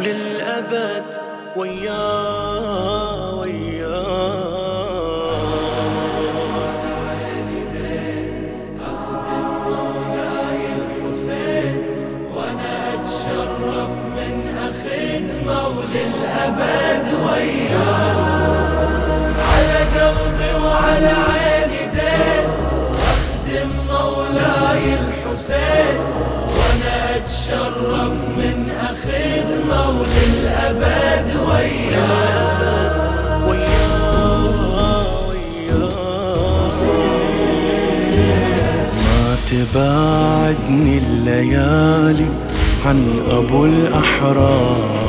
وللأبد وياه وياه وللأبد أتشرف من أخدمه وللأبد وياه ما تباعدني الليالي عن أبو الأحرار.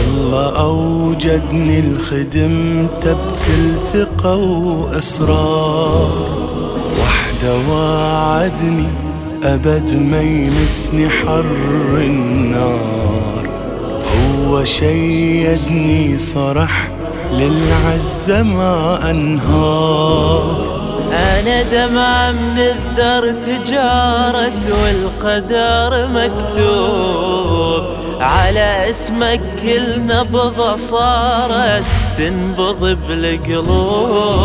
الله أوجدني الخدمته بكل ثقة وإصرار وحدة وعدني أبد ما يمسني حر النار. هو شيدني صرح للعزة ما أنهار. أنا دمع من الذر تجارة والقدر مكتوب. على اسمك كل نبضة صارت تنبض بالقلوب.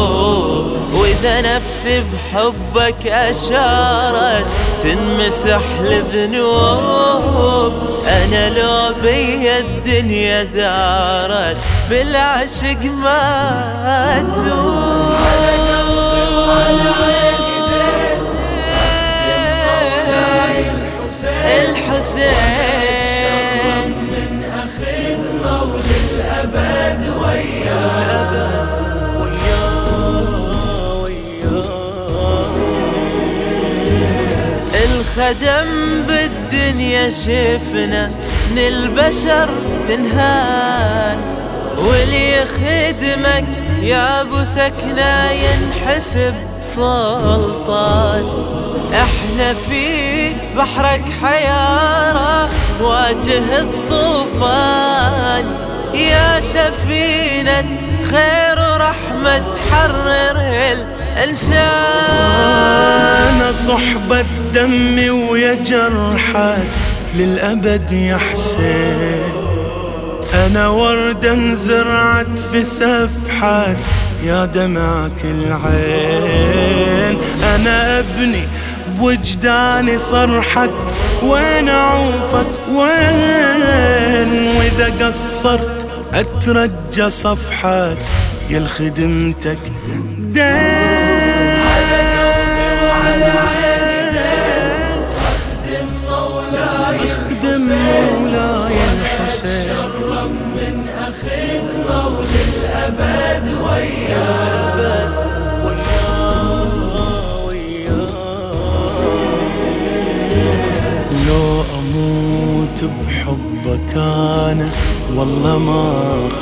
وإذا نفسي بحبك أشارت تنمسح الذنوب أنا لو بي الدنيا دارت بالعشق ما توب على قلبي وعلى عيني دين الحسين. الحسين من أخذ مولى الأبد الخدم بالدنيا شفنا من البشر تنهان. واللي يخدمك يا أبو سكنة ينحسب سلطان. إحنا في بحرك حيارة واجه الطوفان. يا سفينة خير ورحمة تحرر الإنسان. صحبة دمي ويا جرحك للأبد يا حسين. أنا وردة انزرعت في سفحك يا دمعك العين. أنا أبني بوجداني صرحك وين أعوفك؟ وين؟ وإذا قصرت أترجى صفحك يا خدمتك دين أنا والله ما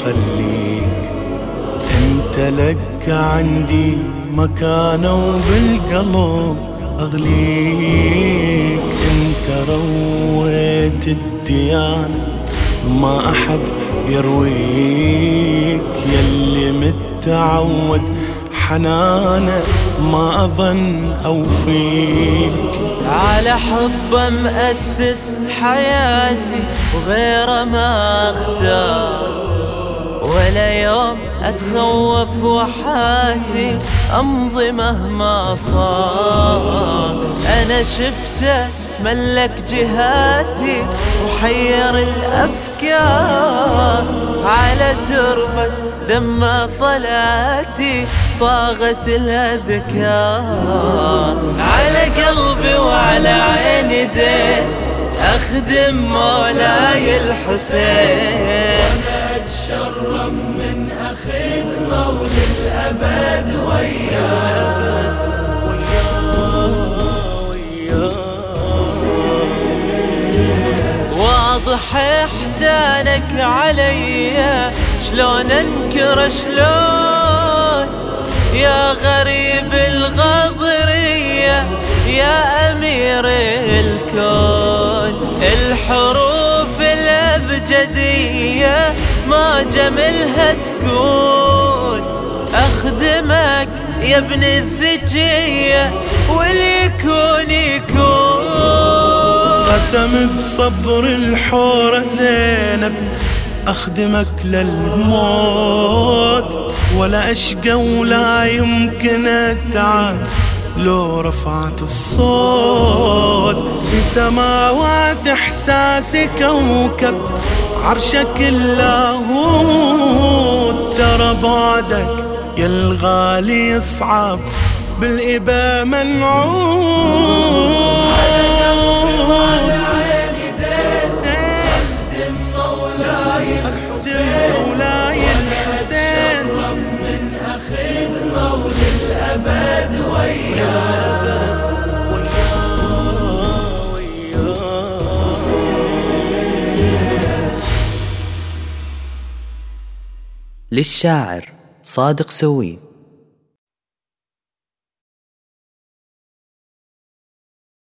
خليك. انت لك عندي مكانة وبالقلب أغليك. انت رويت الديانة ما أحد يرويك. يلي متعود حنانة ما أظن أوفيك. على حبه مأسس حياتي وغيره ما أختار. ولا يوم أتخوف وحاتي أمضي مهما صار. أنا شفته تملك جهاتي وحير الأفكار. على تربة دم صلاتي صاغت الأذكار. على قلبي وعلى عيني دين. أخدم مولاي الحسين. اتشرف من اخدمه للابد وياه واضح إحسانك علي شلون أنكر شلون؟ يا غريب الغضرية يا أمير الكون. الحروف الأبجدية ما جملها تكون أخدمك يا ابن الذكية واللي يكون. يكون قسم بصبر الحورة زينب أخدمك للموت. ولا أشقى ولا يمكن أتعب لو رفعت الصوت. في سماوات إحساسي كوكب عرشك اللاهوت. ترى بعدك يا الغالي يصعب بالإبا منعوت للشاعر صادق سويد.